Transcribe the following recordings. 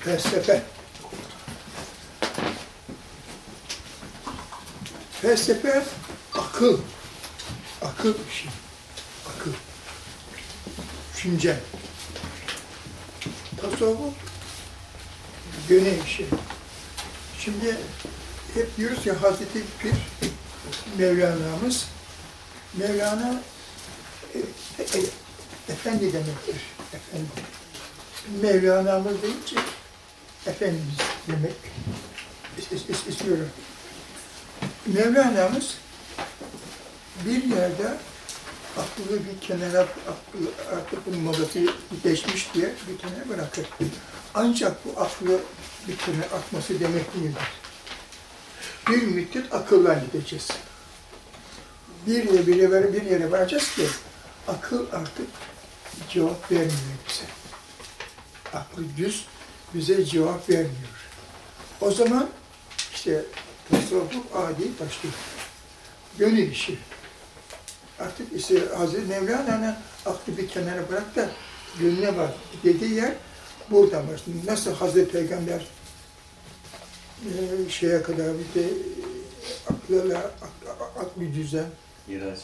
felsefe. Felsefe akıl. Akıl işi. Akıl. Düşünce. Tasavvuf gönül işi. Şimdi hep diyoruz ya Hazreti Pir Mevlana'mız Mevlana e, e, efendi demektir. Efendi. Mevlana'mız deyince Efendimiz demek is- is- istiyorum. Mevlana'mız bir yerde aklı bir kenara, aklı, artık bunun modası geçmiş diye bir kenara bırakır. Ancak bu aklı bir kenara atması demek değildir. Bir müddet akılla gideceğiz. Bir yere, bir yere, bir yere varacağız ki akıl artık cevap vermiyor bize. Aklı düz bize cevap vermiyor. O zaman işte tasavvuf adi başlıyor. Gönül işi. Artık işte Hazreti Mevlana'nın aklı bir kenara bırak da gönlüne bak dediği yer buradan başlıyor. Nasıl Hazreti Peygamber e, şeye kadar bir de aklıyla ak, ak, aklı düzen Miraç.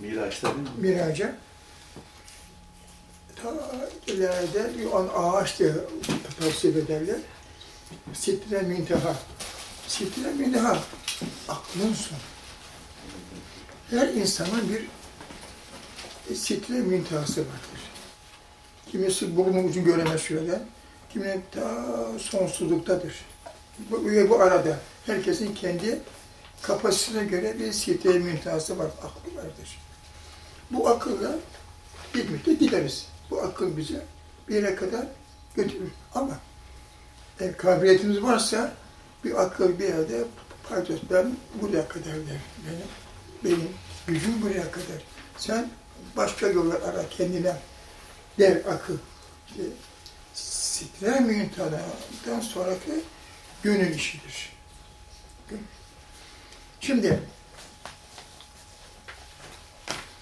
Miraç'ta değil mi? miraca ta ileride bir an ağaç diye tavsiye ederler. Sitre mintaha. Sitre mintaha. Aklın sonu. Her insanın bir sitre mintahası vardır. Kimisi burnu ucunu göremez şöyle. Kimi ta sonsuzluktadır. Bu, bu arada herkesin kendi kapasitesine göre bir sitre mintahası var, aklı vardır. Bu akılla bir müddet gideriz. Bu akıl bize bir yere kadar götürür. Ama eğer kabiliyetimiz varsa bir akıl bir yerde paydos ben buraya kadar der. Benim, benim gücüm buraya kadar. Sen başka yollar ara kendine der akıl. İşte, sitre müntana'dan sonraki gönül işidir. Şimdi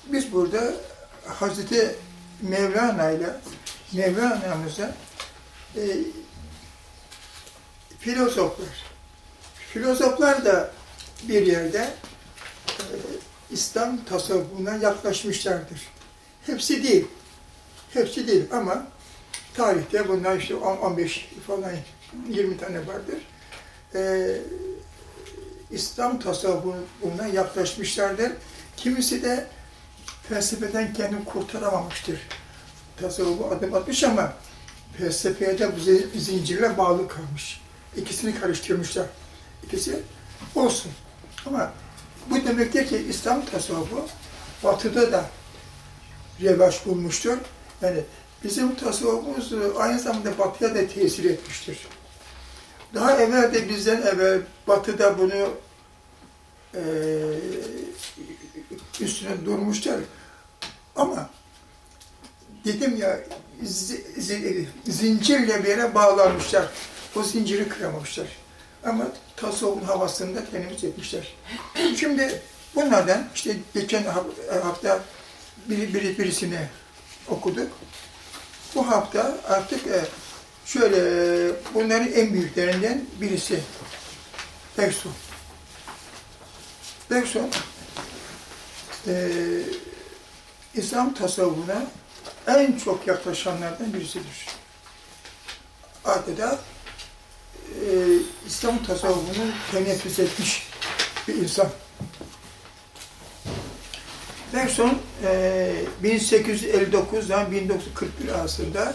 biz burada Hazreti Mevlana ile Mevlana'mıza e, filozoflar, filozoflar da bir yerde e, İslam tasavvufuna yaklaşmışlardır. Hepsi değil, hepsi değil ama tarihte bunlar işte 10, 15 falan 20 tane vardır. E, İslam tasavvufuna yaklaşmışlardır. Kimisi de felsefeden kendini kurtaramamıştır. Tasavvufu adım atmış ama felsefeye de bu zi- zincirle bağlı kalmış. İkisini karıştırmışlar. İkisi olsun. Ama bu demektir ki İslam tasavvufu batıda da revaç bulmuştur. Yani bizim tasavvufumuz aynı zamanda batıya da tesir etmiştir. Daha evvel de bizden evvel batıda bunu eee üstüne durmuşlar. Ama dedim ya zi- zi- zincirle bir yere bağlanmışlar. O zinciri kıramamışlar. Ama tasavvufun havasını da tenimiz etmişler. Şimdi bunlardan işte geçen haf- hafta bir, bir, birisini okuduk. Bu hafta artık e, şöyle bunların en büyüklerinden birisi Bergson. Bergson e, İslam tasavvufuna en çok yaklaşanlardan birisidir. Adeta e, İslam tasavvufunu teneffüs etmiş bir insan. Bergson e, 1859'dan 1941 arasında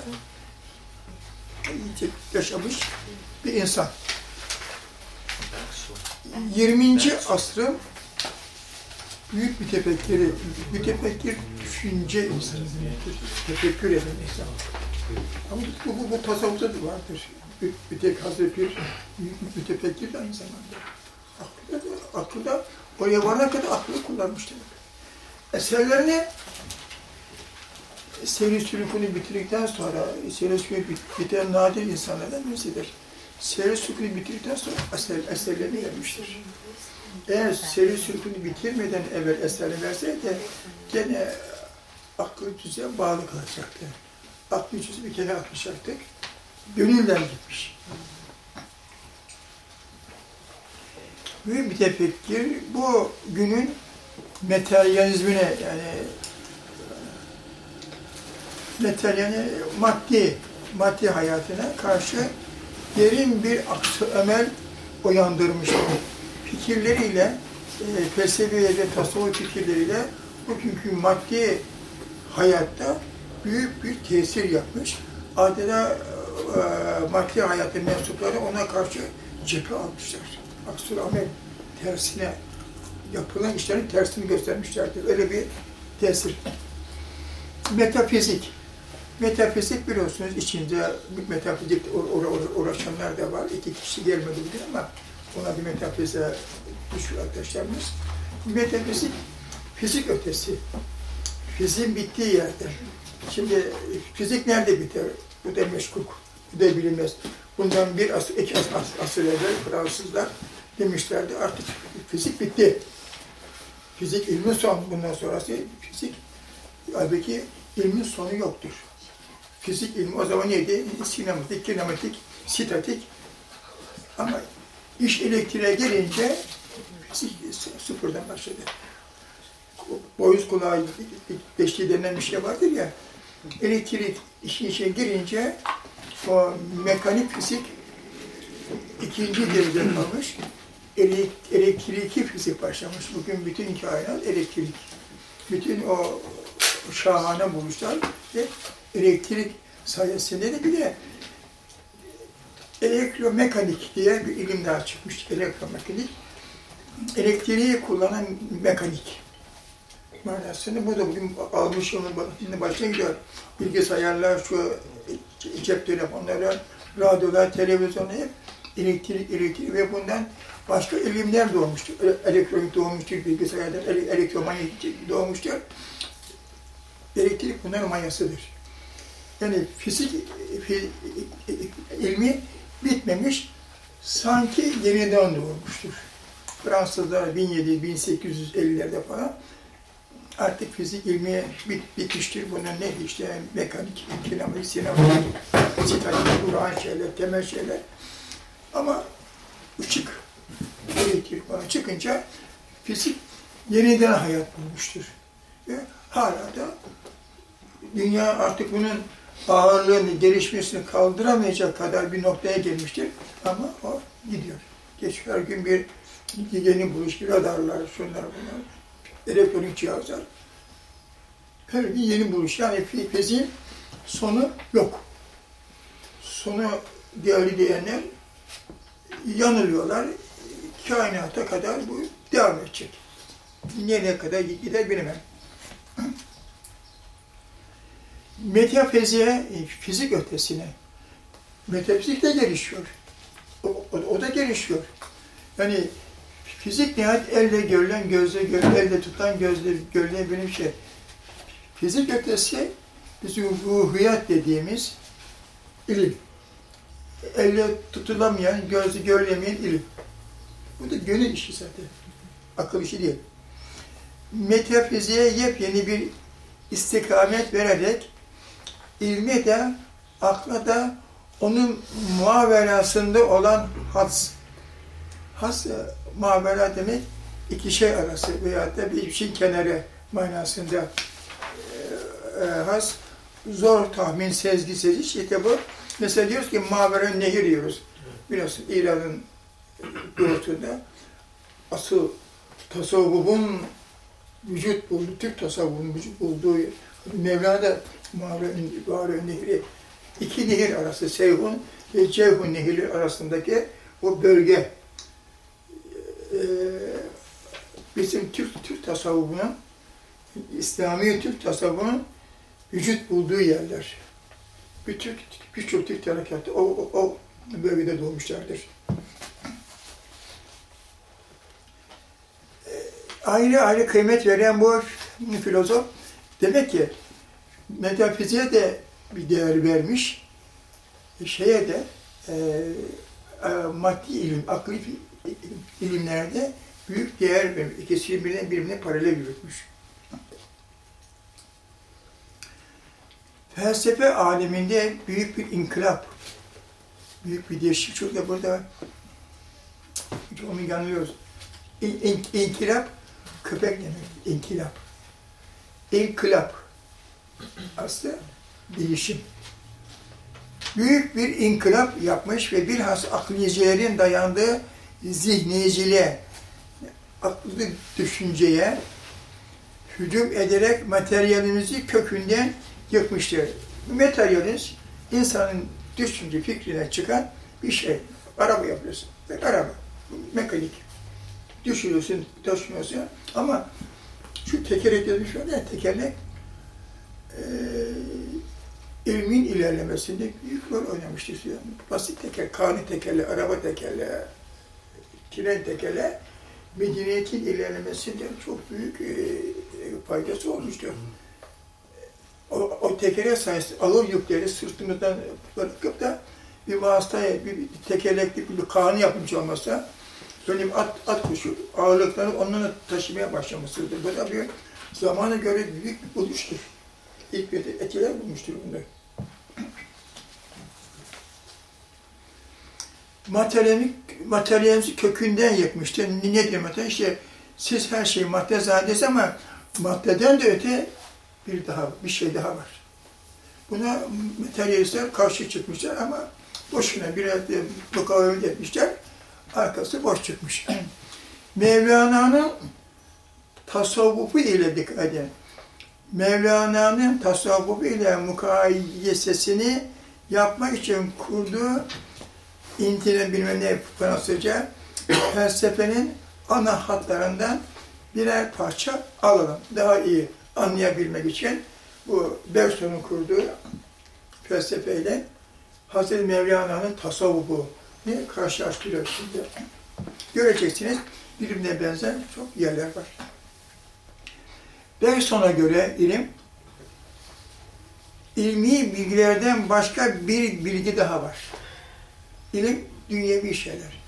yaşamış bir insan. 20. asrın büyük bir tefekkürü, mütefekkir düşünce insanı demektir. Tefekkür eden insan. Ama bu, bu, bu tasavvufta da vardır. Bir, bir tek Hazreti mütefekkir de aynı zamanda. Aklı da, aklı da oraya varana kadar aklını kullanmıştır. Eserlerini seyri sülükünü bitirdikten sonra, seyri sülükünü bit- bitiren nadir insanlardan birisidir. Seyri sülükünü bitirdikten sonra eser, eserlerini vermiştir. Eğer seri sülkünü bitirmeden evvel eserini verseydi gene aklı düze bağlı kalacaktı. Aklı düzü bir kere atmışaktık. gönülden gitmiş. Büyük bir tefekkür bu günün materyalizmine yani materyali maddi maddi hayatına karşı derin bir aksı emel uyandırmıştır. Fikirleriyle, e, felsefi ve tasavvuf fikirleriyle bugünkü maddi hayatta büyük bir tesir yapmış. Adeta e, maddi hayatın mensupları ona karşı cephe almışlar. Aksül amel tersine yapılan işlerin tersini göstermişlerdir. Öyle bir tesir. Metafizik. Metafizik biliyorsunuz içinde metafizik uğraşanlar da var. İki kişi gelmedi bugün ama ona bir metafize düşüyor arkadaşlarımız. Metafizik, fizik ötesi. Fiziğin bittiği yerde. Şimdi fizik nerede biter? Bu da meşkuk, bu da bilinmez. Bundan bir asır, iki asır, asır evvel Fransızlar demişlerdi artık fizik bitti. Fizik ilmin son, bundan sonrası fizik, halbuki ilmin sonu yoktur. Fizik ilmi o zaman neydi? Sinematik, kinematik, statik. Ama iş elektriğe gelince sıfırdan başladı. Boyuz kulağı geçtiği denen bir şey vardır ya, elektrik işin içine girince o mekanik fizik ikinci derecede kalmış. Elektriki fizik başlamış. Bugün bütün kainat elektrik. Bütün o şahane buluşlar ve elektrik sayesinde de bir de elektromekanik diye bir ilim daha çıkmış. Elektromekanik. Elektriği kullanan mekanik manasını. Bu da bugün almış onun başına gidiyor. Bilgisayarlar, şu cep telefonları, radyolar, televizyonlar hep elektrik, elektrik ve bundan başka ilimler doğmuştur. Elektronik doğmuştur, bilgisayarlar, elektromanyetik doğmuştur. Elektrik bunların manyasıdır. Yani fizik ilmi bitmemiş, sanki yeniden doğmuştur. Fransızlar 1700-1850'lerde falan artık fizik ilmi bit, bitmiştir. Bunun ne işte mekanik, kinematik, sinematik, sitatik, Kur'an şeyler, temel şeyler. Ama ışık, elektrik falan çıkınca fizik yeniden hayat bulmuştur. Ve hala da dünya artık bunun ağırlığını, gelişmesini kaldıramayacak kadar bir noktaya gelmiştir. Ama o gidiyor. Geç her gün bir yeni buluş, radarlar, şunlar bunlar, elektronik cihazlar. Her gün yeni buluş. Yani fiziğin sonu yok. Sonu değerli diyenler yanılıyorlar. Kainata kadar bu devam edecek. Nereye kadar gider bilemem. Metafiziğe, fizik ötesine, metafizik de gelişiyor. O, o, o da gelişiyor. Yani fizik nihayet elle görülen, gözle görülen, elle tutan, gözle görülen bir şey. Fizik ötesi bizim ruhiyat dediğimiz ilim. Elle tutulamayan, gözle görülemeyen ilim. Bu da gönül işi zaten. Akıl işi değil. Metafiziğe yepyeni bir istikamet vererek ilmi de, akla da onun muavelasında olan has. Has, muavela demek iki şey arası veya da bir şey kenarı manasında e, has. Zor tahmin, sezgi, seziş. İşte bu. Mesela diyoruz ki maveren nehir diyoruz. Biliyorsun İran'ın doğusunda asıl tasavvufun vücut buldu, Türk tasavvufunun vücut bulduğu Mevlana da Mağara Nehri, iki nehir arası Seyhun ve Ceyhun nehri arasındaki o bölge e, bizim Türk Türk tasavvufunun İslami Türk tasavvufunun vücut bulduğu yerler. Bir Türk, birçok Türk harekatı o, o, o bölgede doğmuşlardır. E, ayrı ayrı kıymet veren bu filozof demek ki metafiziğe de bir değer vermiş, şeye de e, e, maddi ilim, akli ilimlerde büyük değer vermiş. İkisi birbirine, birbirine paralel yürütmüş. Felsefe aleminde büyük bir inkılap büyük bir değişik çok da burada onu yanılıyoruz. İn, inkılap köpek demek. İnkılap. İnkılap. Aslında değişim. Büyük bir inkılap yapmış ve bilhassa akliyecilerin dayandığı zihniyeciliğe, aklı düşünceye hücum ederek materyalimizi kökünden yıkmıştır. Materyaliniz insanın düşünce fikrine çıkan bir şey. Araba yapıyorsun. Bak araba. Mekanik. Düşürüyorsun, taşıyorsun ama şu tekerlek demiş var ya, tekerlek eee ilmin ilerlemesinde büyük rol oynamıştır. Basit teker, kanun tekerle, araba tekerle, tren tekerle medeniyetin ilerlemesinde çok büyük e, faydası olmuştur. O, o tekere sayesinde ağır yükleri sırtımızdan bırakıp da bir vasıtaya, bir tekerlekli bir kanun yapmış olmasa, böyle at, at kuşu ağırlıkları onlarla taşımaya başlamasıdır. Bu da bir zamana göre büyük bir buluştur. İlk bir etkiler bulmuştur bunlar. Materyalimiz, materyalimizi kökünden yıkmıştır. Ne demek? İşte siz her şey madde zannediyorsunuz ama maddeden de öte bir daha, bir şey daha var. Buna materyalistler karşı çıkmışlar ama boşuna biraz mukavemet etmişler. Arkası boş çıkmış. Mevlana'nın tasavvufu ile dikkat edin. Mevlana'nın tasavvufu ile mukayesesini yapmak için kurduğu intine bilmem ne Fransızca felsefenin ana hatlarından birer parça alalım. Daha iyi anlayabilmek için bu Berson'un kurduğu felsefeyle Hazreti Mevlana'nın tasavvufu ne karşılaştırıyor şimdi. Göreceksiniz birbirine benzer çok yerler var. Berson'a göre ilim, ilmi bilgilerden başka bir bilgi daha var. İlim dünyevi şeyler.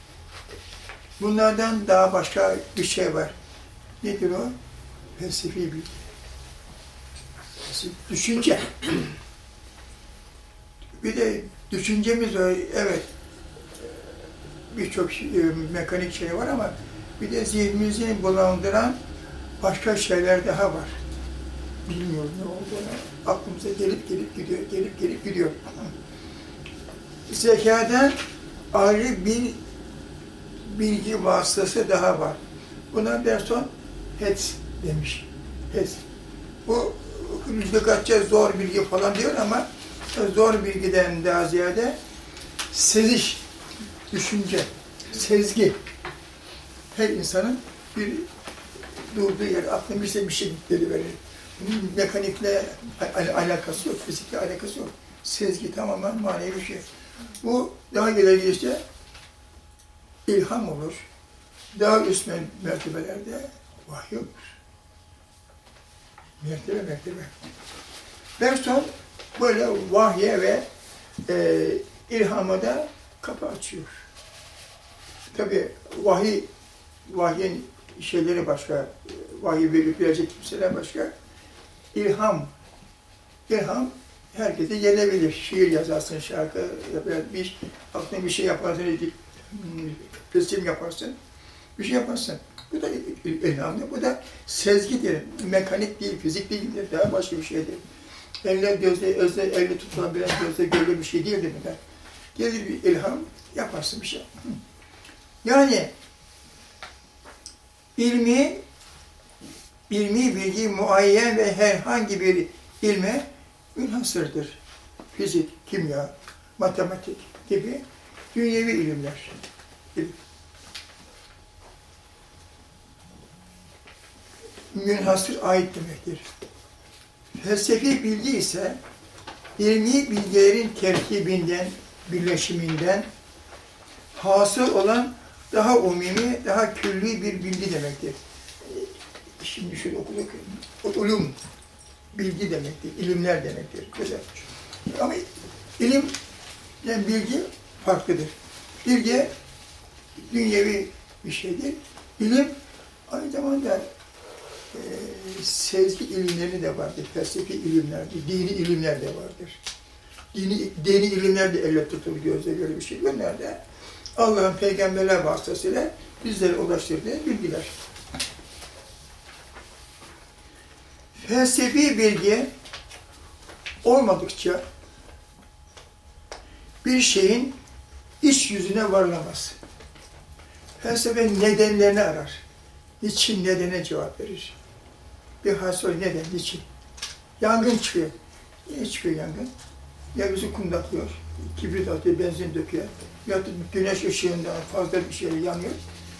Bunlardan daha başka bir şey var. Nedir o? Felsefi bilgi. Düşünce. Bir de düşüncemiz o, evet birçok şey, mekanik şey var ama bir de zihnimizi bulandıran başka şeyler daha var. Bilmiyorum ne olduğunu. Aklımıza gelip gelip gidiyor, gelip gelip gidiyor. Zekadan ayrı bir bilgi vasıtası daha var. Buna Berson Hetz demiş. Hetz. Bu lügatça zor bilgi falan diyor ama zor bilgiden daha ziyade seziş, düşünce, sezgi. Her insanın bir durduğu yer, aklına bir şey, bir şey verir. Bunun mekanikle al alakası yok, fizikle alakası yok. Sezgi tamamen manevi bir şey. Bu daha ileri gidişte ilham olur. Daha üst mertebelerde vahiy olur. Mertebe mertebe. Berson böyle vahye ve e, ilhama da kapı açıyor. Tabi vahiy, vahyin şeyleri başka, vahiy verip verecek kimseler başka. İlham, ilham herkese gelebilir. Şiir yazarsın, şarkı yaparsın, bir aklına bir şey yaparsın, resim yaparsın, bir şey yaparsın. Bu da ilhamdır, bu da sezgidir. Mekanik değil, fizik değildir, daha başka bir şeydir. Elle gözle, özle, elle tutulan bir gözle görülen bir şey değildir bunlar. Gelir bir ilham, yaparsın bir şey. Yani ilmi, ilmi bilgi muayyen ve herhangi bir ilme münhasırdır. Fizik, kimya, matematik gibi dünyevi ilimler. Münhasır ait demektir. Felsefi bilgi ise ilmi bilgilerin terkibinden, birleşiminden hasıl olan daha umumi, daha külli bir bilgi demektir. Şimdi şöyle okuduk, ulum, bilgi demektir, ilimler demektir. Güzel. Ama ilim, yani bilgi farklıdır. Bilgi dünyevi bir şeydir. İlim aynı zamanda e, sezgi ilimleri de vardır, felsefi ilimler, dini ilimler de vardır. dini, dini ilimler de elle tutulur gözle böyle bir şey yok. Nerede? Allah'ın peygamberler vasıtasıyla bizlere ulaştırdığı bilgiler. Felsefi bilgi olmadıkça bir şeyin iç yüzüne varılamaz. Felsefe nedenlerini arar. Niçin nedene cevap verir. Bir hasıl neden, niçin? Yangın çıkıyor. Niye çıkıyor yangın? Ya bizi kundaklıyor, kibrit atıyor, benzin döküyor. Ya da güneş ışığından fazla bir şey yanıyor.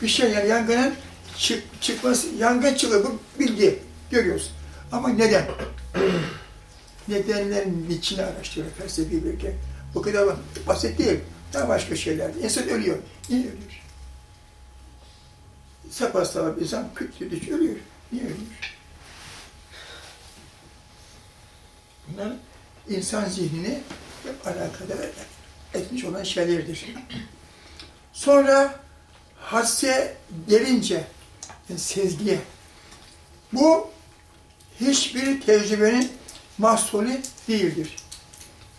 Bir şey yani yangının çık, çıkması, yangın çıkıyor bu bilgi görüyoruz. Ama neden? Nedenlerin içini araştırıyor felsefi bilgi. Bu kadar basit değil. Daha başka şeyler. İnsan ölüyor. Niye ölüyor? Sapasağlam insan küt düş ölüyor. Niye ölüyor? Bunlar insan zihnini hep alakadar etmiş olan şeylerdir. Sonra hasse gelince, yani sezgiye, bu hiçbir tecrübenin mahsulü değildir.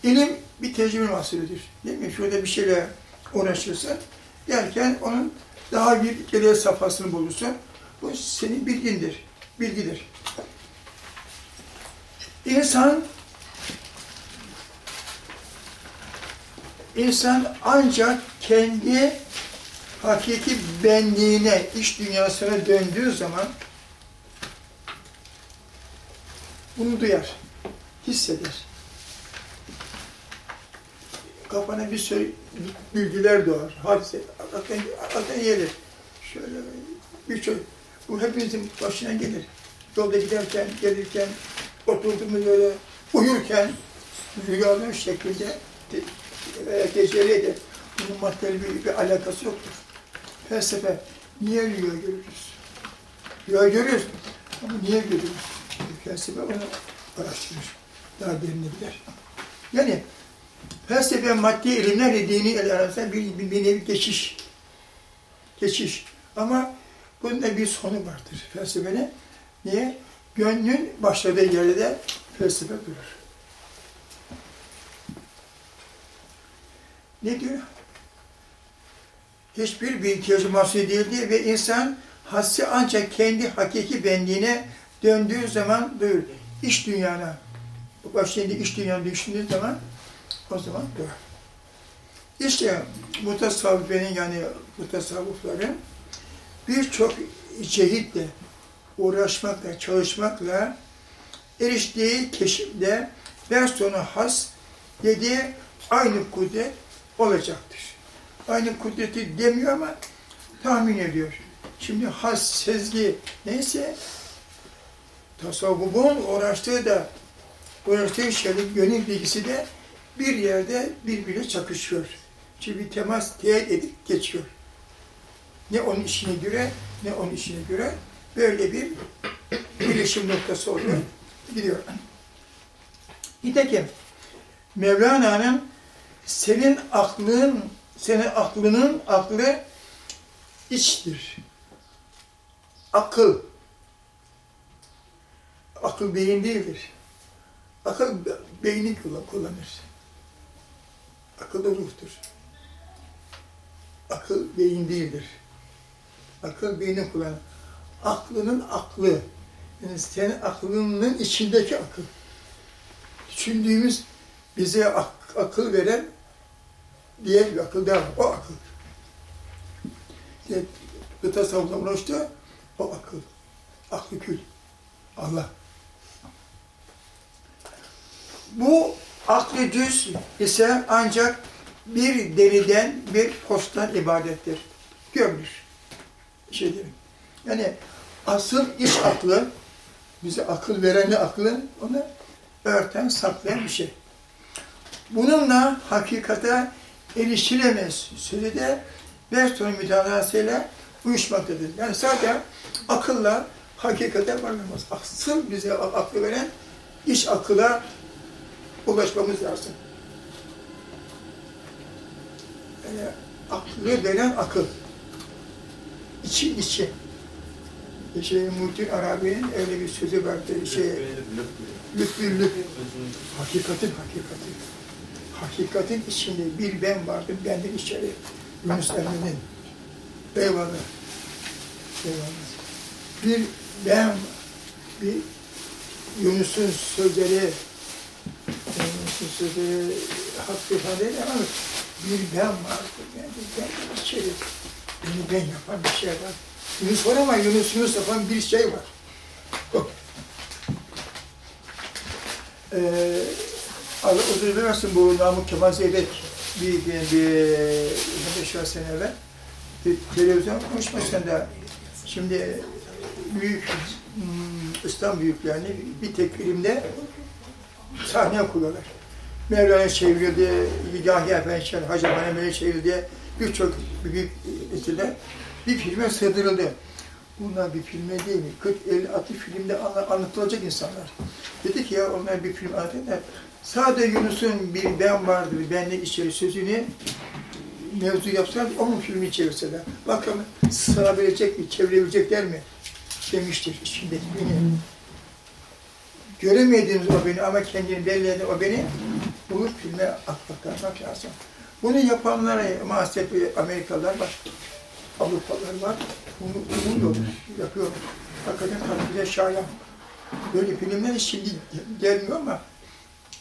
İlim bir tecrübe mahsulüdür. Değil mi? Şurada bir şeyle uğraşırsan, derken onun daha bir geriye safhasını bulursun. Bu senin bilgindir, bilgidir. İnsan İnsan ancak kendi hakiki benliğine, iş dünyasına döndüğü zaman bunu duyar, hisseder. Kafana bir sürü bilgiler doğar, hadise, aklına, aklına gelir. Şöyle birçok, bu hepimizin başına gelir. Yolda giderken, gelirken, oturduğumuz böyle uyurken, rüyalar şeklinde veya. Bunun maddeyle bir, bir alakası yoktur. Felsefe, niye rüya görürüz? Rüya görüyoruz ama niye görürüz? Felsefe onu araştırır. Daha derine gider. Yani felsefe maddi ilimlerle dini ele arasında bir, bir, bir nevi geçiş. Geçiş. Ama bunun da bir sonu vardır felsefenin. Niye? Gönlün başladığı yerde de felsefe durur. Ne diyor? Hiçbir bir ihtiyacı mahsul değildi ve insan hassi ancak kendi hakiki benliğine döndüğü zaman duyur. İş dünyana, başlayınca iş dünyanı düşündüğü zaman o zaman duyur. İşte mutasavvifenin yani mutasavvıfların birçok cehitle, uğraşmakla, çalışmakla eriştiği keşifle ve sonra has dediği aynı kudret olacaktır. Aynı kudreti demiyor ama tahmin ediyor. Şimdi has, sezgi neyse tasavvufun uğraştığı da uğraştığı şeyin gönül bilgisi de bir yerde birbirine çakışıyor. Çünkü bir temas teyit edip geçiyor. Ne onun işine göre, ne onun işine göre böyle bir birleşim noktası oluyor, gidiyor. Nitekim Mevlana'nın senin aklın, senin aklının aklı içtir. Akıl. Akıl beyin değildir. Akıl beyni kullanır. Akıl da ruhtur. Akıl beyin değildir. Akıl beyni kullanır. Aklının aklı. Yani senin aklının içindeki akıl. Düşündüğümüz bize ak akıl veren diğer bir akıl daha. O akıl. İşte gıta savunma uğraştı, o akıl. Aklı kül. Allah. Bu aklı düz ise ancak bir deriden bir posttan ibadettir. Görülür. Şey diyeyim. Yani asıl iş aklı, bize akıl vereni aklı, onu örten, saklayan bir şey. Bununla hakikate erişilemez sözü de Berton mütalasıyla uyuşmaktadır. Yani sadece akılla hakikate varılamaz. Asıl bize aklı veren iş akıla ulaşmamız lazım. Yani aklı veren akıl. İçi içi. Şey, Muhittin Arabi'nin öyle bir sözü vardı. Şey, lütfü lütfü. Hakikatin hakikati. Hakikatin içinde bir ben vardır, benden içeri. Yunus Emre'nin. Eyvallah. Eyvallah. Bir ben. Bir Yunus'un sözleri, Yunus'un sözleri hakkı ifade ama bir ben vardır. Yani ben içeri. Beni ben yapan bir şey var. Yunus var ama Yunus Yunus yapan bir şey var. Ee, Allah uzun versin bu Namık Kemal Zeybek bir, bir, bir beş on sene evvel bir televizyon konuşmasında şimdi büyük hmm, İslam büyüklerini bir tek filmde sahneye koyuyorlar. Mevlana çevrildi, Yahya Efendi çevrildi, Hacı Maneme'ye çevrildi, birçok büyük esirler bir filme sığdırıldı. Bunlar bir filme değil mi? 40, 50, 60 filmde anla- anlatılacak insanlar. Dedi ki ya onlar bir film anlatıyorlar. Sadece Yunus'un bir ben vardı, bir benle içeri sözünü mevzu yapsalar, onun filmini çevirseler. Bakalım sığabilecek mi, çevirebilecekler mi? Demiştir içindeki beni. Göremediğiniz o beni ama kendini belli o beni bulup filme aktarmak lazım. Bunu yapanlara maalesef Amerikalılar var, Avrupalılar var. Bunu umuyor, yapıyor. Hakikaten takdire şayan. Böyle filmler şimdi gelmiyor ama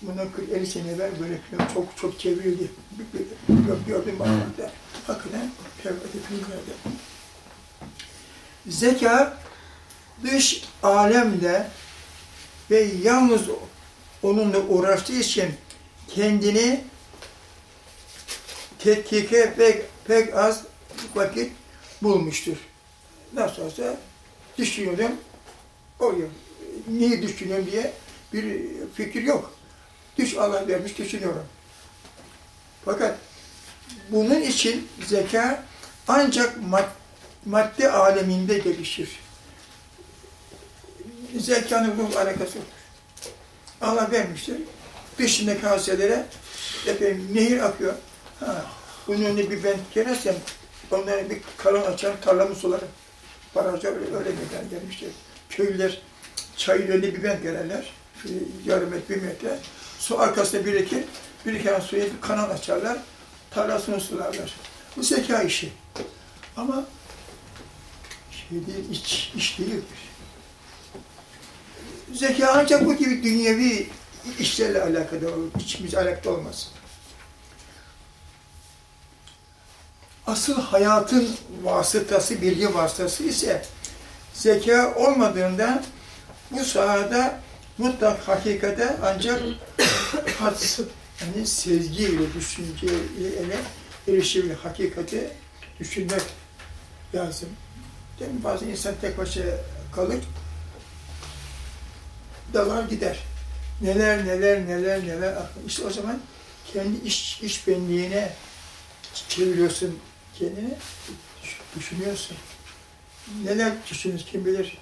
bundan 40-50 sene evvel böyle çok çok çevrildi. Gördüm bakmakta. Hakikaten filmlerde. Zeka dış alemde ve yalnız onunla uğraştığı için kendini tetkike pek, pek az vakit bulmuştur. Nasıl olsa düşünüyorum, o niye düşünüyorum diye bir fikir yok. Düş Allah vermiş düşünüyorum. Fakat bunun için zeka ancak mad madde aleminde gelişir. Zekanın ruh alakası yok. Allah vermiştir. Dışındaki haselere efendim, nehir akıyor. Ha, bunun önüne bir ben gelirsem onlara bir kalon açar, tarlamı sularım. Barajda öyle, öyle gelen gelmiştir. Köylüler çayın önüne bir ben gelirler. Şöyle yarım metre, bir metre. Su arkasında birikir. Biriken bir kanal açarlar. Tarlasını sularlar. Bu zeka işi. Ama şey değil, iç, iş değildir. Zeka ancak bu gibi dünyevi işlerle alakadar olur. İçimiz alakadar olmaz. Asıl hayatın vasıtası, bilgi vasıtası ise zeka olmadığında bu sahada mutlak hakikate ancak had, yani sezgiyle, düşünceyle ele erişilir hakikati düşünmek lazım. Değil mi? Bazı insan tek başına kalır, dalar gider. Neler neler neler neler. İşte o zaman kendi iş, iş benliğine çeviriyorsun kendini, düşünüyorsun. Neler düşünüyorsun kim bilir.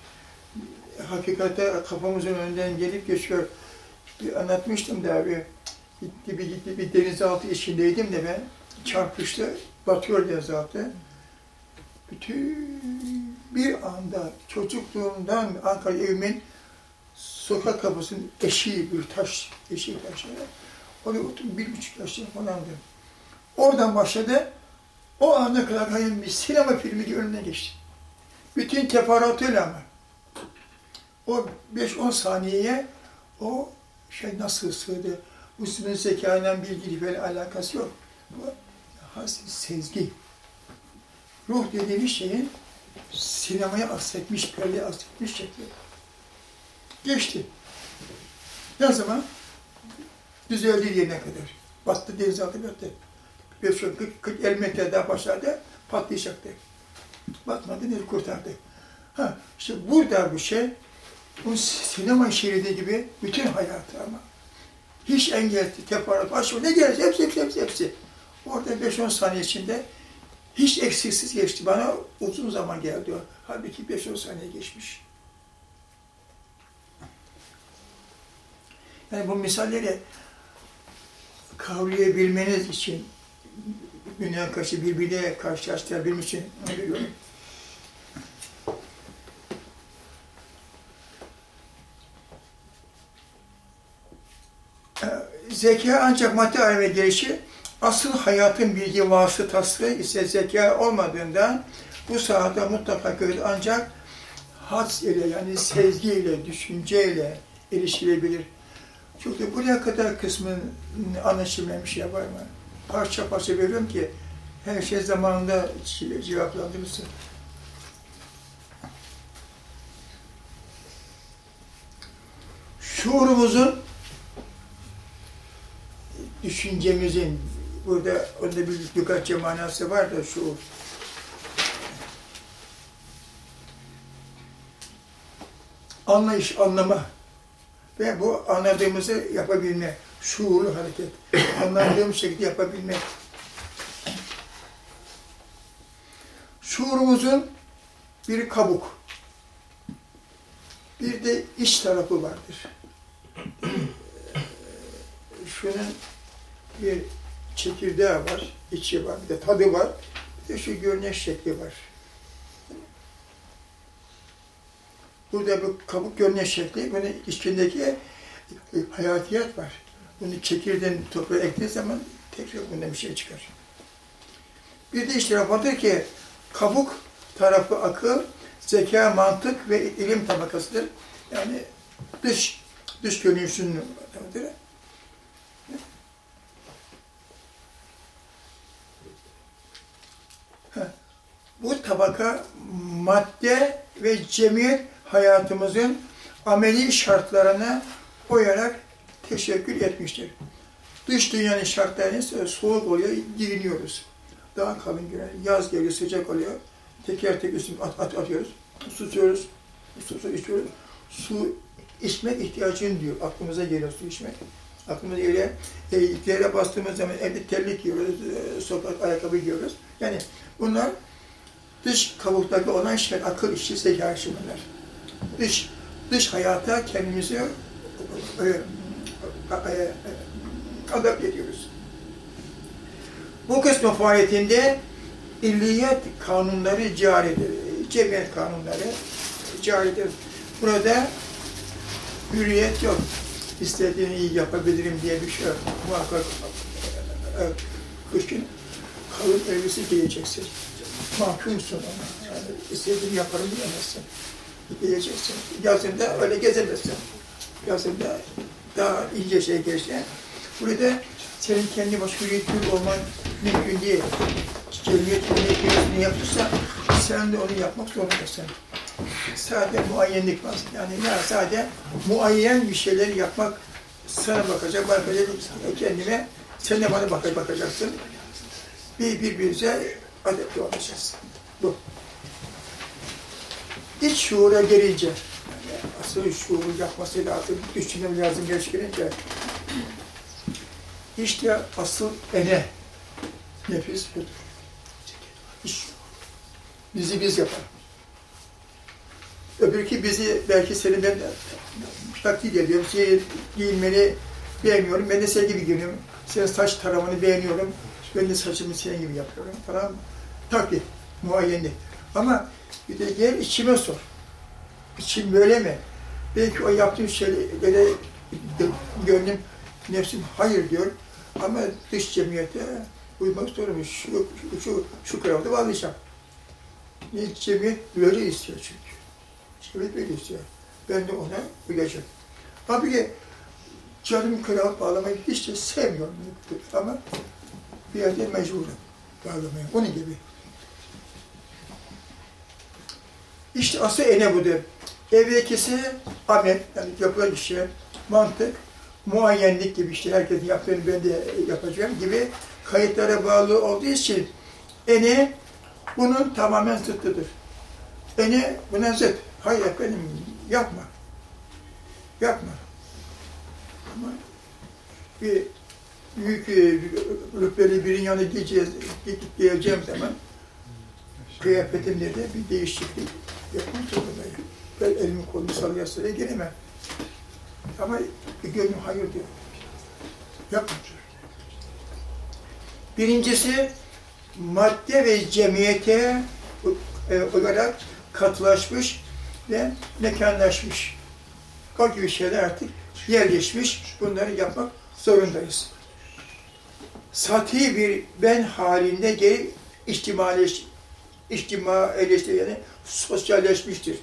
Hakikate kafamızın önünden gelip geçiyor. Bir anlatmıştım da abi. Gitti bir gitti bir denizaltı içindeydim de ben. Çarpıştı, batıyor denizaltı. Bütün bir anda çocukluğumdan Ankara evimin sokak kapısının eşiği bir taş, eşiği taşı. Oraya oturdum, bir buçuk yaşında falandım. Oradan başladı. O ana kadar hayır bir sinema filmi önüne geçti. Bütün teferruatıyla ama. O 5-10 saniyeye o şey nasıl sığdı? Müslüman zekayla bilgili falan alakası yok. Bu has sezgi. Ruh dediğimiz şeyin sinemaya aksetmiş, perdeye aksetmiş şekli. Geçti. Ne zaman? Düzeldiği yerine kadar. Battı denizaltı battı. 40-50 metre daha başladı, patlayacaktı. Batmadı, ne kurtardı. Ha, işte burada bu şey, bu sinema şeridi gibi bütün hayatı ama. Hiç engel, teferruat, aşırı ne gelirse hepsi, hepsi, hepsi, hepsi. Orada 5-10 saniye içinde hiç eksiksiz geçti. Bana uzun zaman geldi o. Halbuki 5-10 saniye geçmiş. Yani bu misalleri kavrayabilmeniz için münakaşı birbirine karşılaştırabilmek için veriyorum. Zeka ancak madde aleme gelişi, asıl hayatın bilgi vasıtası ise zeka olmadığından bu sahada mutlaka göre ancak has ile yani sezgiyle, düşünceyle erişilebilir. Çünkü buraya kadar kısmın anlaşılmayan bir şey var mı? Parça parça veriyorum ki her şey zamanında cevaplandırılsın. Şuurumuzun, düşüncemizin, burada onda bir birkaç manası var da şuur. Anlayış, anlama ve bu anladığımızı yapabilme, şuurlu hareket, anladığımız şekilde yapabilmek. Şuurumuzun bir kabuk, bir de iç tarafı vardır. Şunun bir çekirdeği var, içi var, bir de tadı var, bir de şu görünüş şekli var. Burada bu kabuk görünüş şekli, bunun içindeki hayatiyat var. Bunu çekirdeğin toprağa ektiği zaman tekrar bundan bir şey çıkar. Bir de işte vardır ki kabuk tarafı akıl, zeka, mantık ve ilim tabakasıdır. Yani dış, dış görünüşünün Bu tabaka madde ve cemiyet hayatımızın ameli şartlarına koyarak teşekkür etmiştir. Dış dünyanın şartları ise soğuk oluyor, giyiniyoruz. Daha kalın girer. Yaz geliyor, sıcak oluyor. Teker teker üstüne at, at, atıyoruz. Su içiyoruz. Su, su içiyoruz. Su içmek ihtiyacın diyor. Aklımıza geliyor su içmek. Aklımıza geliyor. E, yere bastığımız zaman evde terlik giyiyoruz, e, sokak ayakkabı giyiyoruz. Yani bunlar dış kabuktaki olan şeyler, akıl işi, zeka işi bunlar. Dış, dış hayata kendimizi e, e, e, adapte ediyoruz. Bu kısmı faaliyetinde illiyet kanunları caridir. Cemiyet kanunları caridir. Burada hürriyet yok. İstediğini iyi yapabilirim diye bir şey yok. Muhakkak kışın kalın elbise giyeceksin. Mahkumsun ona. Yani istediğini yaparım diyemezsin. Giyeceksin. Yazında öyle gezemezsin. Yazında daha ince şey geçti. Burada senin kendi hürriyetli olman mümkün değil. Cemiyet hürriyetini yapırsa sen de onu yapmak zorundasın. Sadece muayyenlik var. Yani ya sadece muayyen bir şeyler yapmak sana bakacak, bakacak kendime, sen de bana bakacak, bakacaksın. Bir birbirimize adapte olacağız. Bu. İç şuura gelince, yani asıl şuuru yapması lazım, düşünmem lazım geç gelince, işte asıl ene nefis budur. İş. Bizi biz yapar. Öbürki bizi belki senin ben taklit ediyorum. Şey, giyinmeni beğeniyorum. Ben de sen gibi giyiniyorum. Senin saç taramanı beğeniyorum. De saçımı senin gibi yapıyorum falan. Taklit, muayyenlik. Ama bir de gel içime sor. İçim böyle mi? Belki o yaptığım şeylere gönlüm, nefsim hayır diyor. Ama dış cemiyete uymak zorunda. Şu, şu, şu kravata bağlayacağım. Cemiyet böyle istiyor çünkü. Cemiyet böyle istiyor. Ben de ona uyacağım. Tabii canım kravat bağlamayı hiç de sevmiyorum. Ama bir yerde mecburum bağlamaya. Onun gibi. İşte asıl ene budur. Evdekisi amel, yani yapılan işe, mantık, muayyenlik gibi işte herkesin yaptığını ben de yapacağım gibi kayıtlara bağlı olduğu için ene bunun tamamen zıttıdır. Ene buna zıt. Hayır efendim yapma. Yapma. Ama bir büyük e, rütbeli birinin yanına gideceğiz, geleceğim zaman kıyafetimde de bir değişiklik yapmak. Ben elimi kolumu sallaya sallaya giremem. Ama gönlüm hayır diyor. Yapma. Birincisi madde ve cemiyete e, olarak katılaşmış ve mekanlaşmış. O gibi şeyler artık yerleşmiş. Bunları yapmak zorundayız. Sati bir ben halinde gelip içtimaleş, içtimaleştir yani sosyalleşmiştir.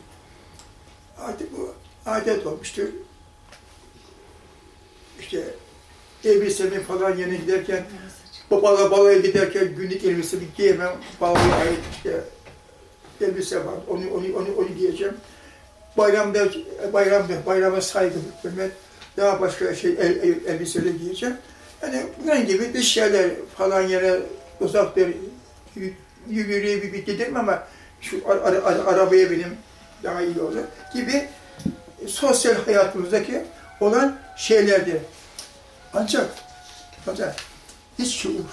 Artık bu adet olmuştur. İşte elbisemi falan yerine giderken, babala balaya giderken günlük elbisemi giyemem, balaya ait işte elbise var, onu, onu, onu, onu giyeceğim. Bayramda, bayramda, bayrama saygı, hürmet, daha başka şey el, el, elbiseler giyeceğim. Yani bunun gibi dış yerler falan yere uzaktır, yürüye bir giderim ama şu ara, ara, ara, arabaya benim daha iyi olur gibi sosyal hayatımızdaki olan şeylerdir. Ancak, ancak iç şuur,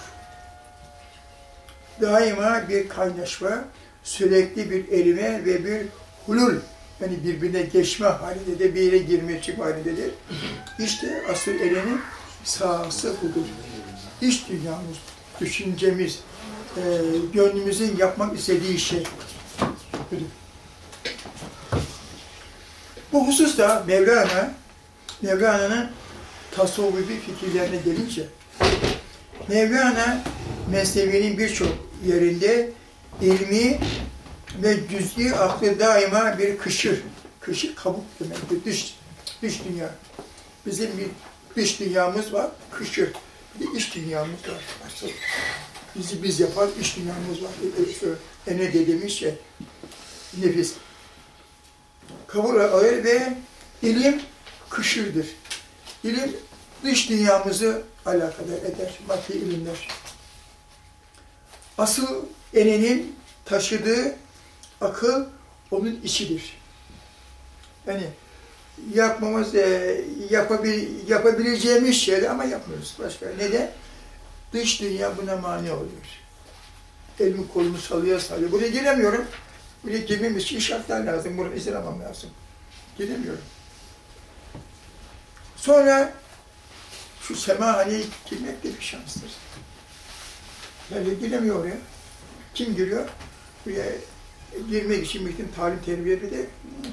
daima bir kaynaşma, sürekli bir erime ve bir hulul, yani birbirine geçme halinde de bir yere girme çıkma halindedir. İşte asıl erenin sahası budur. İç dünyamız, düşüncemiz, e, gönlümüzün yapmak istediği şey. Bu hususta Mevlana, Mevlana'nın tasavvufi fikirlerine gelince, Mevlana Mesnevi'nin birçok yerinde ilmi ve cüz'i aklı daima bir kışır, kışır kabuk demektir, dış, dış dünya. Bizim bir dış dünyamız var, kışır. Bir iç dünyamız var. Bizi biz yapan iç dünyamız var. E ne dediğimiz şey, nefis. Kabul alır ve ilim kışırdır. İlim dış dünyamızı alakadar eder, maddi ilimler. Asıl enenin taşıdığı akıl onun içidir. Yani yapmamız, e, yapabil, yapabileceğimiz şeyler ama yapmıyoruz başka. Neden? Dış dünya buna mani oluyor. Elimi kolumu sallaya sallaya. Buraya giremiyorum. Buraya girmem için şartlar lazım. Buraya izin almam lazım. Giremiyorum. Sonra şu semahaneye girmek de bir şanstır. Yani giremiyor oraya. Kim giriyor? Buraya girmek için bütün talim terbiye bir de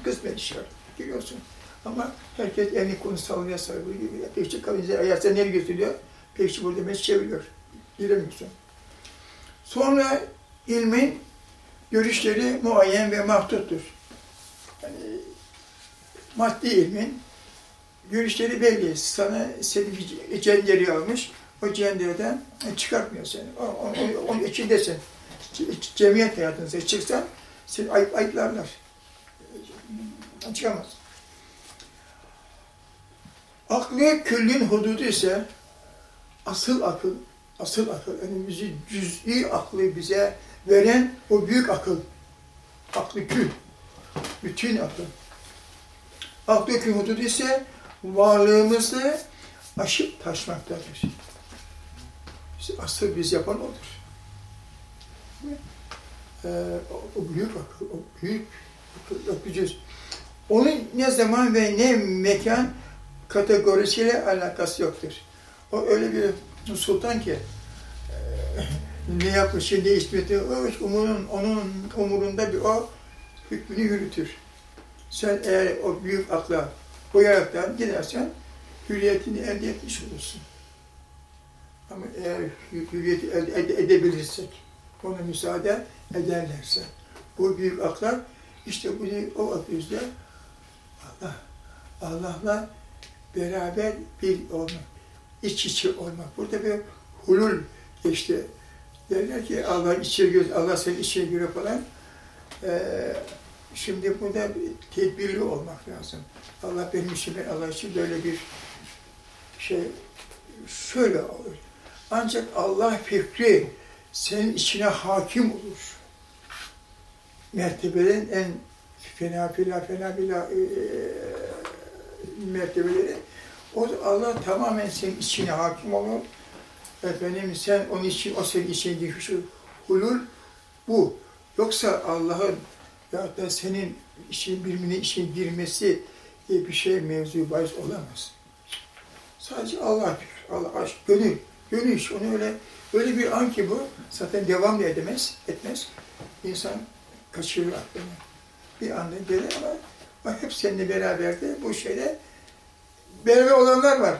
kısmet işi var. Giriyorsun. Ama herkes elini konu sallaya sarılıyor. Pekçi kalınca ayakta nereye götürüyor? Pekçi burada mes çeviriyor. Giremiyorsun. Sonra ilmin görüşleri muayyen ve mahduttur. Yani maddi ilmin görüşleri belli. Sana seni bir cenderi almış, o cendereden çıkartmıyor seni. Onun, onun içindesin. Cemiyet hayatınıza çıksan seni ayıp, ayıplarlar. Çıkamaz. Aklı küllün hududu ise asıl akıl, asıl akıl, yani bizi cüz'i aklı bize veren o büyük akıl. Aklı kül. Bütün akıl. Aklı kül hududu ise varlığımızı aşıp taşmaktadır. Asıl biz yapan odur. Ee, o büyük akıl, o büyük akıl yapacağız. Onun ne zaman ve ne mekan kategorisiyle alakası yoktur. O öyle bir sultan ki e, ne yapmış, ne ismeti, umurun, onun umurunda bir o hükmünü yürütür. Sen eğer o büyük akla koyaraktan gidersen hürriyetini elde etmiş olursun. Ama eğer hürriyeti elde edebilirsek, ona müsaade ederlerse, bu büyük aklar, işte bunu o yüzden Allah, Allah'la beraber bir olmak, iç içe olmak. Burada bir hulul geçti. Derler ki Allah içeri göz, Allah seni içeri göre falan. Ee, şimdi burada tedbirli olmak lazım. Allah benim için, Allah için böyle bir şey şöyle olur. Ancak Allah fikri senin içine hakim olur. Mertebelerin en fena fena fena bila e, mertebeleri o Allah tamamen senin içine hakim olur. Efendim sen onun için, o senin içine girmiş hulul bu. Yoksa Allah'ın ya da senin için birbirine içine girmesi diye bir şey mevzu bahis olamaz. Sadece Allah bilir. Allah aşk, gönül. Gönül iş. Onu öyle öyle bir an ki bu zaten devam da edemez, etmez. İnsan kaçırır aklını. Bir anda gelir ama hep seninle beraber de bu şeyde beraber olanlar var.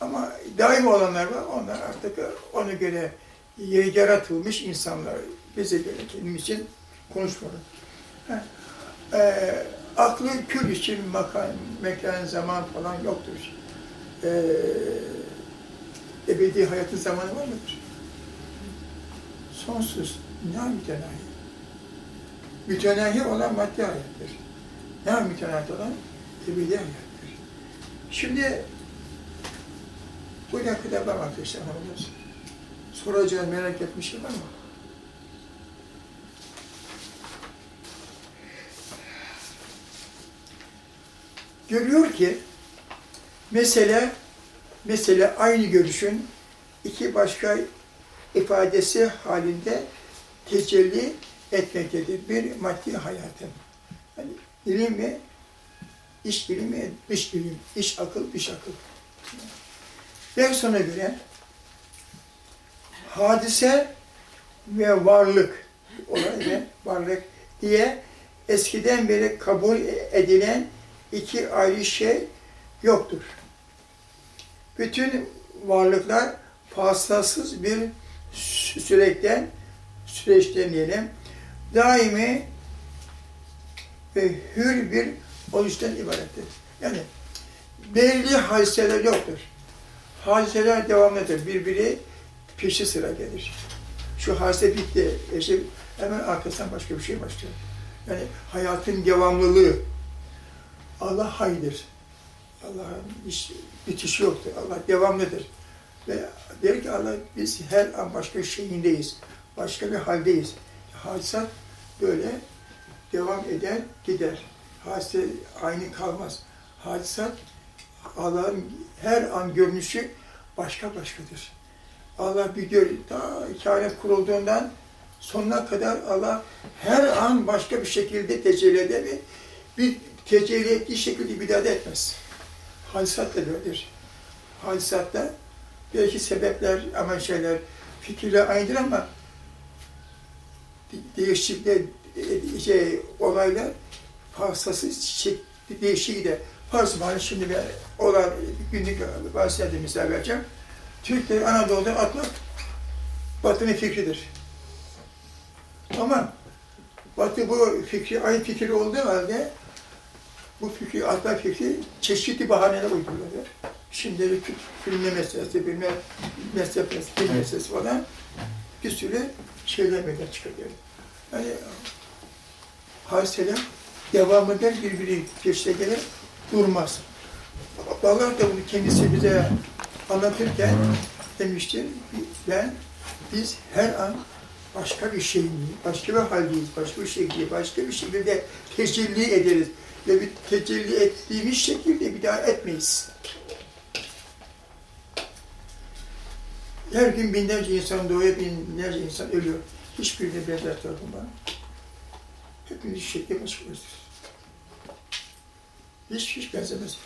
Ama daim olanlar var. Onlar artık ona göre yaratılmış insanlar. Bize göre kendimiz için konuşmadım. Ha, e, aklı kül için makan, mekan, zaman falan yoktur. E, ebedi hayatın zamanı var mıdır? Sonsuz. Ne mütenahi? Mütenahi olan maddi hayattır. Ne mütenahi olan ebedi hayattır. Şimdi buraya kadar var arkadaşlar. Soracağım merak etmiş şey var mı? Görüyor ki mesele mesele aynı görüşün iki başka ifadesi halinde tecelli etmektedir. Bir maddi hayatın. Yani ilim mi? İş bilimi, dış bilim, iş akıl, dış akıl. Berson'a göre hadise ve varlık olay ve varlık diye eskiden beri kabul edilen iki ayrı şey yoktur. Bütün varlıklar faslasız bir sürekten, süreçten diyelim, daimi ve hür bir oluştan ibarettir. Yani belli hadiseler yoktur. Hadiseler devamlıdır. Birbiri peşi sıra gelir. Şu hadise bitti. İşte hemen arkasından başka bir şey başlıyor. Yani hayatın devamlılığı. Allah haydır. Allah'ın hiç bitişi yoktur. Allah devamlıdır. Ve der ki Allah biz her an başka şeyindeyiz. Başka bir haldeyiz. Hadisat böyle devam eder, gider. Hadise aynı kalmaz. Hadisat Allah'ın her an görünüşü başka başkadır. Allah bir gör, daha kainat kurulduğundan sonuna kadar Allah her an başka bir şekilde tecelli eder ve bir tecelli ettiği şekilde müdahale etmez. Hadisat da böyledir. Hadisatta belki sebepler ama şeyler, fikirler aynıdır ama değişiklikler, şey, olaylar faslasız şey, değişik gider. Farz var, şimdi bir olan günlük misal vereceğim. Türkler Anadolu'da atmak Batı'nın fikridir. Ama Batı bu fikri, aynı fikri olduğu halde bu fikri, atma fikri çeşitli bahaneler uyguluyorlar. Şimdi filmle meselesi, bilmem mezhep meselesi, meselesi falan bir sürü şeyler meydana çıkarıyor. Yani hadiseler devam eder, birbiri geçte gelir, durmaz. Allah da bunu kendisi bize anlatırken demiştir, ben, biz her an başka bir şeyin, başka bir haldeyiz, başka bir şekilde, başka bir şekilde tecelli ederiz. Ve bir tecelli ettiğimiz şekilde bir daha etmeyiz. Her gün binlerce insan doğuyor, binlerce insan ölüyor. Hiçbirine benzer tarafım var. Hepimiz şekli başkasıdır. Hiç hiç benzemez.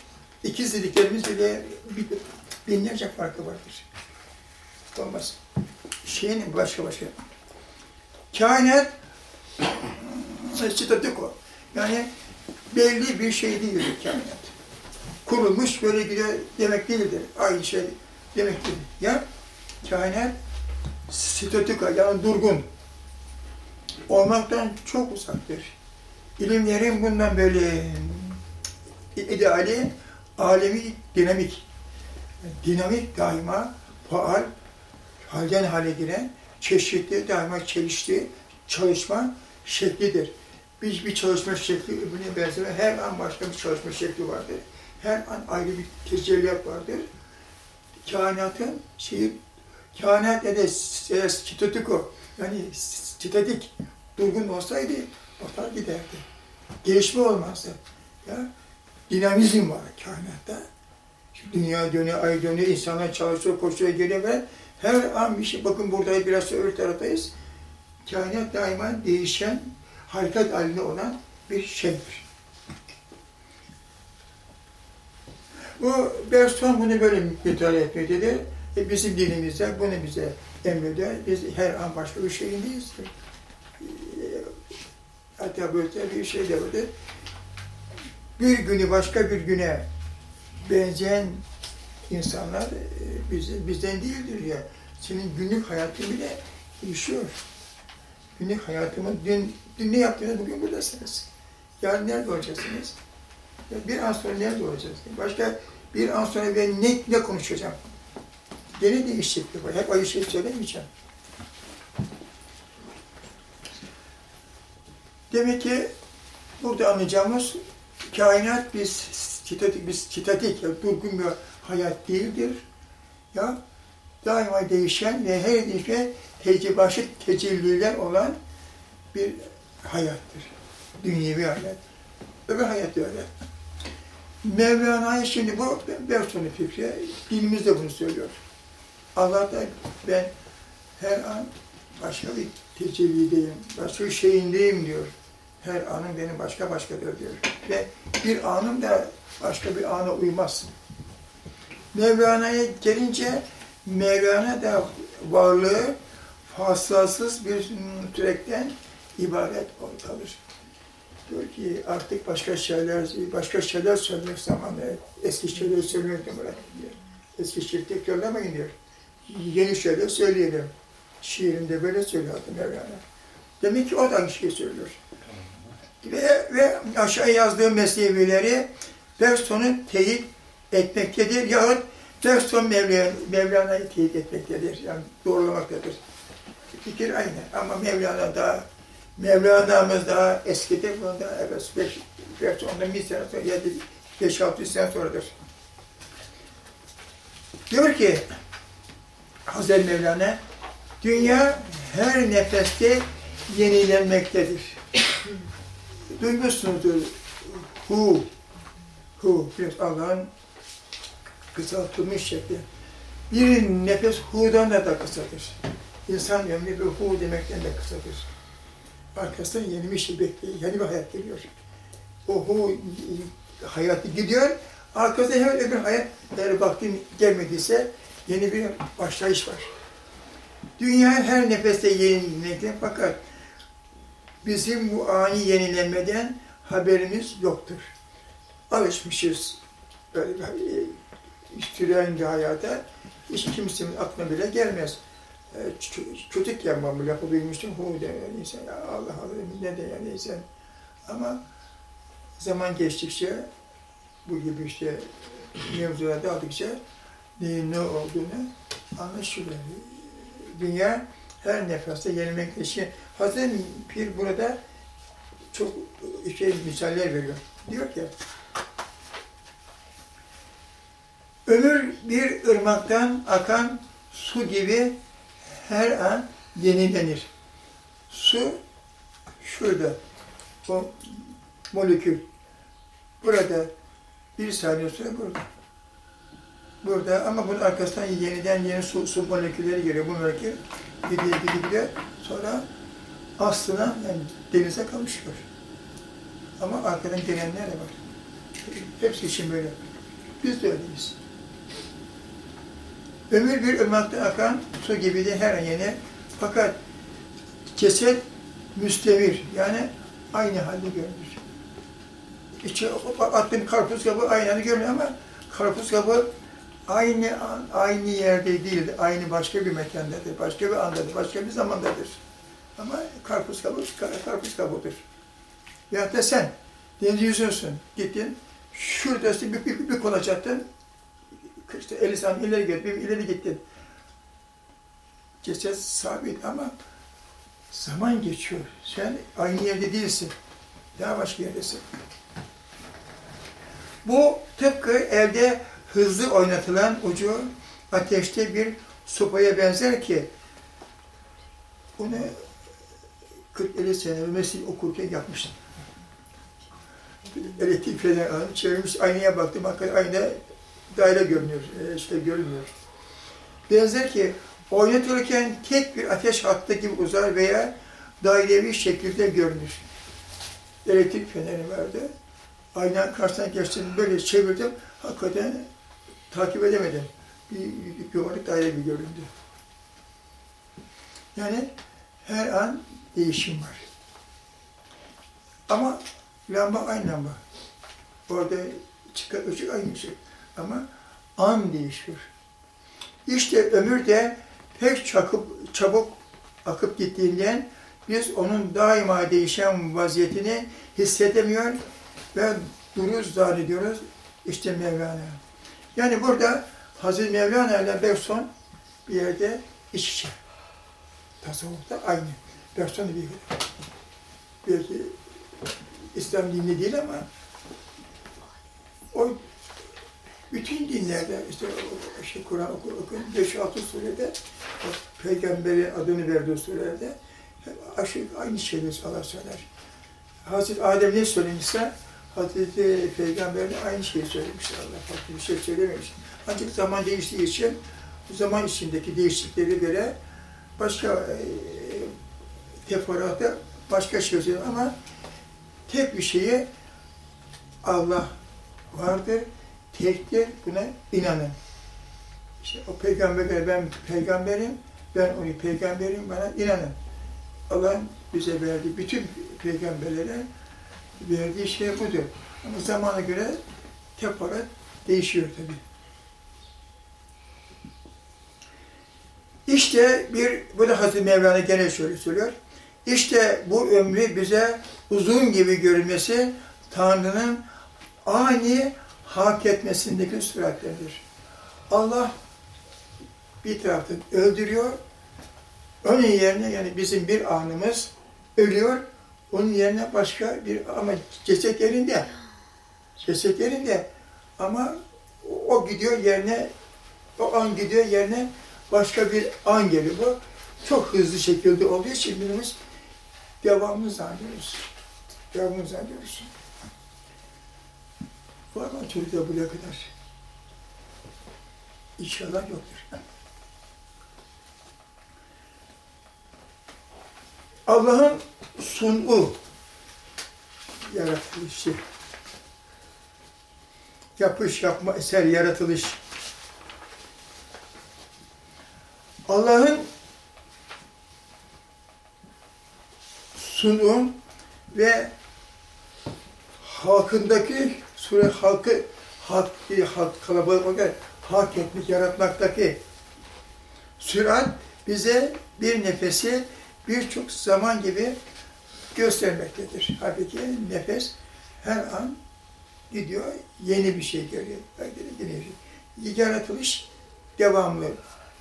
İkiz dediklerimiz bile binlerce farkı vardır. Olmaz. Şeyin başka başka. Kainat çıtatıko. Yani belli bir şey değildir kainat. Kurulmuş böyle gidiyor demek değildir. Aynı şey demek değildir. Ya kainat statüka yani durgun olmaktan çok uzaktır. İlimlerin bundan böyle ideali alemi dinamik. Dinamik daima faal, halden hale giren, çeşitli, daima çelişti çalışma şeklidir. Bir, bir çalışma şekli öbürüne benzeme, her an başka bir çalışma şekli vardır. Her an ayrı bir tecelliyat vardır. Kainatın şeyi, kainat ne de statiko, yani statik, durgun olsaydı batar giderdi. Gelişme olmazdı. Ya, dinamizm var kainatta. Şu dünya dönüyor, ay dönüyor, insanlar çalışıyor, koşuyor, geliyor ve her an bir şey, bakın burada biraz öbür taraftayız. Kainat daima değişen, hareket halinde olan bir şeydir. Bu Bergson bunu böyle müdahale dedi. E bizim dilimizde bunu bize emrediyor. Biz her an başka bir şeyindeyiz. Hatta böyle bir şey de vardı. Bir günü başka bir güne benzeyen insanlar e, biz, bizden değildir ya. Senin günlük hayatın bile değişiyor. Günlük hayatımı dün, dün ne yaptınız bugün buradasınız. Yarın nerede olacaksınız? Bir an sonra nerede olacaksınız? Başka bir an sonra ben ne, ne konuşacağım? Gene var. Hep aynı şeyi söylemeyeceğim. Demek ki burada anlayacağımız kainat biz statik, biz statik, yani durgun bir hayat değildir. Ya daima değişen ve her değişme tecrübaşı tecelliler olan bir hayattır. Dünyevi hayat. Öbür hayat öyle. Mevlana'yı şimdi bu Bergson'un fikri, dinimiz de bunu söylüyor. Allah da ben her an başka bir tecellideyim, başka bir şeyindeyim diyor. Her anım benim başka başkadır diyor. Ve bir anım da başka bir ana uymaz. Mevlana'ya gelince Mevlana da varlığı faslasız bir sürekten ibaret kalır. Diyor ki artık başka şeyler, başka şeyler söylemek zamanı, eski şeyleri söylemekten bırak diyor. Eski şeyleri tekrarlamayın diyor. Yeni şeyler söyleyelim. Şiirinde böyle söylüyordu Mevlana. Demek ki o da aynı şeyi söylüyor. Ve, ve aşağı yazdığı mesnevileri Berson'u teyit etmektedir yahut Berson Mevlana, Mevlana'yı teyit etmektedir. Yani doğrulamaktadır. Fikir aynı ama Mevlana daha Mevlana'mız daha eskidir. Bunun da evet, beş, beş, ondan bir sene sonra, yedi, beş, altı sene sonradır. Diyor ki Hazreti Mevlana, dünya her nefeste yenilenmektedir. Duymuşsunuzdur. Hu, hu, biraz Allah'ın kısaltılmış şekli. Bir nefes hu'dan da, da kısadır. İnsan ömrü bir hu demekten de kısadır. Arkasından yeni bir şey bekliyor, yeni bir hayat geliyor. O hu hayatı gidiyor, arkasında hemen öbür hayat, eğer vaktin gelmediyse yeni bir başlayış var. Dünya her nefeste yenilenmekte fakat bizim bu ani yenilenmeden haberimiz yoktur. Alışmışız böyle bir süren bir hayata hiç kimsenin aklına bile gelmez. E, kötü yapmam lafı duymuştum. Hu de insan ya Allah Allah ne de yani insan. Ama zaman geçtikçe bu gibi işte mevzulara daldıkça neyin ne olduğunu anlaşılıyor. Dünya her nefeste yenilmekte. için Hazreti Pir burada çok şey misaller veriyor. Diyor ki, ömür bir ırmaktan akan su gibi her an yenilenir. Su şurada, o molekül. Burada bir saniye sonra burada. Burada ama bunun arkasından yeniden yeni su, su molekülleri geliyor. Bu molekül gidiyor, gidiyor, gidiyor. Sonra aslına yani denize kavuşuyor. Ama arkadan gelenler de var. Hepsi için böyle. Biz de öyleyiz. Ömür bir ırmakta akan su gibi de her an yeni. Fakat ceset müstemir. Yani aynı halde görünür. İçi attığım karpuz kabı aynı görünüyor ama karpuz kabı aynı aynı yerde değil, aynı başka bir mekandadır, başka bir andadır, başka bir zamandadır. Ama karpuz kabuğu, karpuz kabuğudur. Ya da sen denize yüzüyorsun, gittin, şuradasın, bir, bir, bir kolaç attın, işte 50 saniye ileri gittin, bir ileri gittin. Ceset sabit ama zaman geçiyor. Sen aynı yerde değilsin. Daha başka yerdesin. Bu tıpkı evde hızlı oynatılan ucu ateşte bir sopaya benzer ki onu 40-50 sene mesleği okurken yapmıştım. Elektrik falan alıp çevirmiş, aynaya baktım, hakikaten ayna daire görünüyor, e, işte görünmüyor. Benzer ki oynatılırken tek bir ateş hattı gibi uzar veya dairevi şekilde görünür. Elektrik feneri vardı. Ayna karşısına geçtim, böyle çevirdim, hakikaten takip edemedim. Bir, yuvarlak daire gibi göründü. Yani her an değişim var. Ama lamba aynı lamba. Orada çıkan ışık aynı ışık. Ama an değişiyor. İşte ömür de pek çakıp, çabuk akıp gittiğinden biz onun daima değişen vaziyetini hissedemiyor ve duruz zannediyoruz işte Mevlana. Yani burada Hazreti Mevlana ile Bergson bir yerde iç içe. Tasavvufta aynı. Bergson bir belki İslam dini değil ama o bütün dinlerde işte o şey Kur'an oku, okuyun 5-6 surede peygamberin adını verdiği surelerde aşık aynı şeyleri Allah söyler. Hazreti Adem ne söylemişse Hazreti Peygamber de aynı şeyi söylemiş Allah. Farklı bir şey söylememiş. Ancak zaman değiştiği için zaman içindeki değişikliklere göre başka e, teferruatta başka şey söylüyor ama tek bir şeyi Allah vardır, tektir, buna inanın. İşte o peygamberlere ben peygamberim, ben onu peygamberim, bana inanın. Allah'ın bize verdiği bütün peygamberlere verdiği şey budur. Ama zamana göre teferruat değişiyor tabi. İşte bir, bu da Hazreti Mevlana gene şöyle söylüyor. İşte bu ömrü bize uzun gibi görünmesi Tanrı'nın ani hak etmesindeki süratlerdir. Allah bir taraftan öldürüyor, onun yerine yani bizim bir anımız ölüyor, onun yerine başka bir ama ceset yerinde. Ceset yerinde. Ama o gidiyor yerine o an gidiyor yerine başka bir an geliyor. Bu çok hızlı şekilde olduğu için birimiz devamlı zannediyoruz. Devamlı zannediyoruz. Var mı Türkiye buraya kadar? İnşallah yoktur. Allah'ın sunu yaratılışı, yapış yapma eser yaratılış. Allah'ın sunu ve halkındaki sure halkı halk, halk kalabalık olarak hak etmek, yaratmaktaki sürat bize bir nefesi birçok zaman gibi göstermektedir. Halbuki nefes her an gidiyor, yeni bir şey görüyor. Yeni bir şey. Yaratılış devamlı,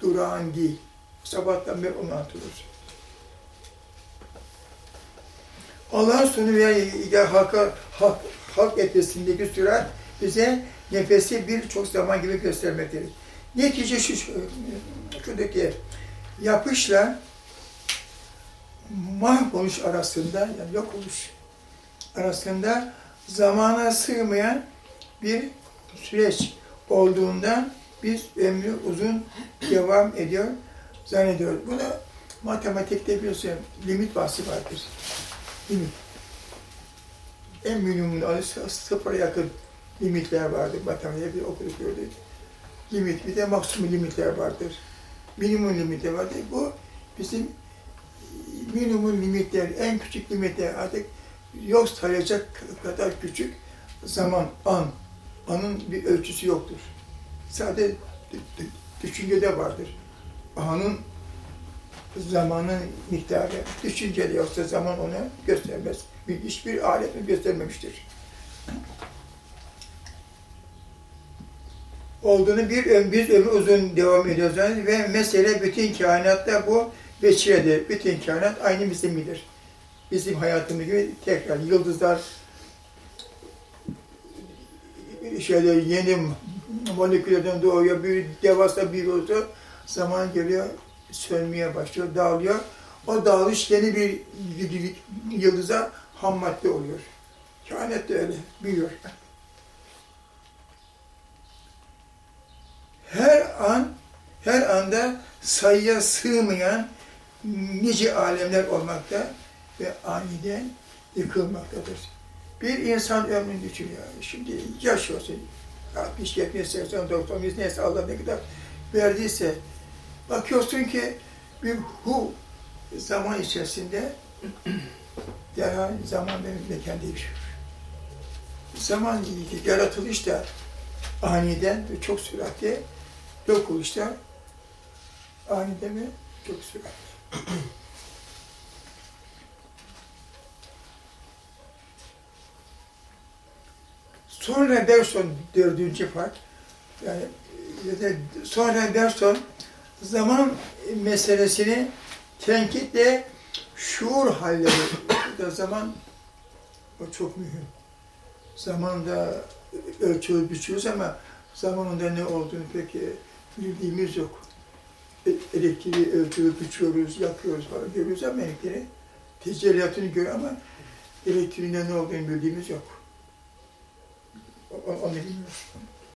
durağan değil. Sabahtan beri onu hatırlıyoruz. Allah'ın sonu ve halka, halk, halk sürat bize nefesi birçok zaman gibi göstermektedir. Netice şu, şuradaki yapışla mahvoluş arasında, yani yok oluş arasında zamana sığmayan bir süreç olduğundan biz ömrü uzun devam ediyor zannediyoruz. Buna matematikte biliyorsun limit bahsi vardır. Limit. En minimum adı sıfıra yakın limitler vardır. Matematikte bir okuduk gördük. Limit, bir de maksimum limitler vardır. Minimum limitler vardır. Bu bizim minimum limitler, en küçük limitler artık yok sayacak kadar küçük zaman, an. Anın bir ölçüsü yoktur. Sadece düşüncede vardır. Anın zamanın miktarı, düşüncede yoksa zaman onu göstermez. Hiçbir alet göstermemiştir. Olduğunu bir ömür, biz ömür uzun devam ediyoruz ve mesele bütün kainatta bu vesiledir. Bütün kainat aynı bizim gibidir. Bizim hayatımız gibi tekrar yıldızlar şöyle yeni moleküllerden doğuyor, bir devasa bir oldu, zaman geliyor, sönmeye başlıyor, dağılıyor. O dağılış yeni bir yıldıza ham madde oluyor. Kainat da öyle, büyüyor. Her an, her anda sayıya sığmayan nice alemler olmakta ve aniden yıkılmaktadır. Bir insan ömrünü düşünüyor. Şimdi yaşıyorsun. 60, 70, 80, 90, 100 neyse Allah ne kadar verdiyse bakıyorsun ki bir hu zaman içerisinde derhal zaman ve mekan değişiyor. Zaman yaratılış da aniden ve çok süratli yok oluşlar aniden ve çok süratli. Sonra Berson dördüncü fark, yani ya da sonra Berson zaman meselesini tenkitle şuur halleri da zaman o çok mühim. Zamanında ölçüyoruz, biçiyoruz ama zamanında ne olduğunu pek e, bildiğimiz yok. E- Elektriği ölçüyoruz, biçiyoruz, yapıyoruz falan görüyoruz ama elektriği tecelliyatını görüyor ama elektriğinde ne olduğunu bildiğimiz yok. Onu bilmiyoruz.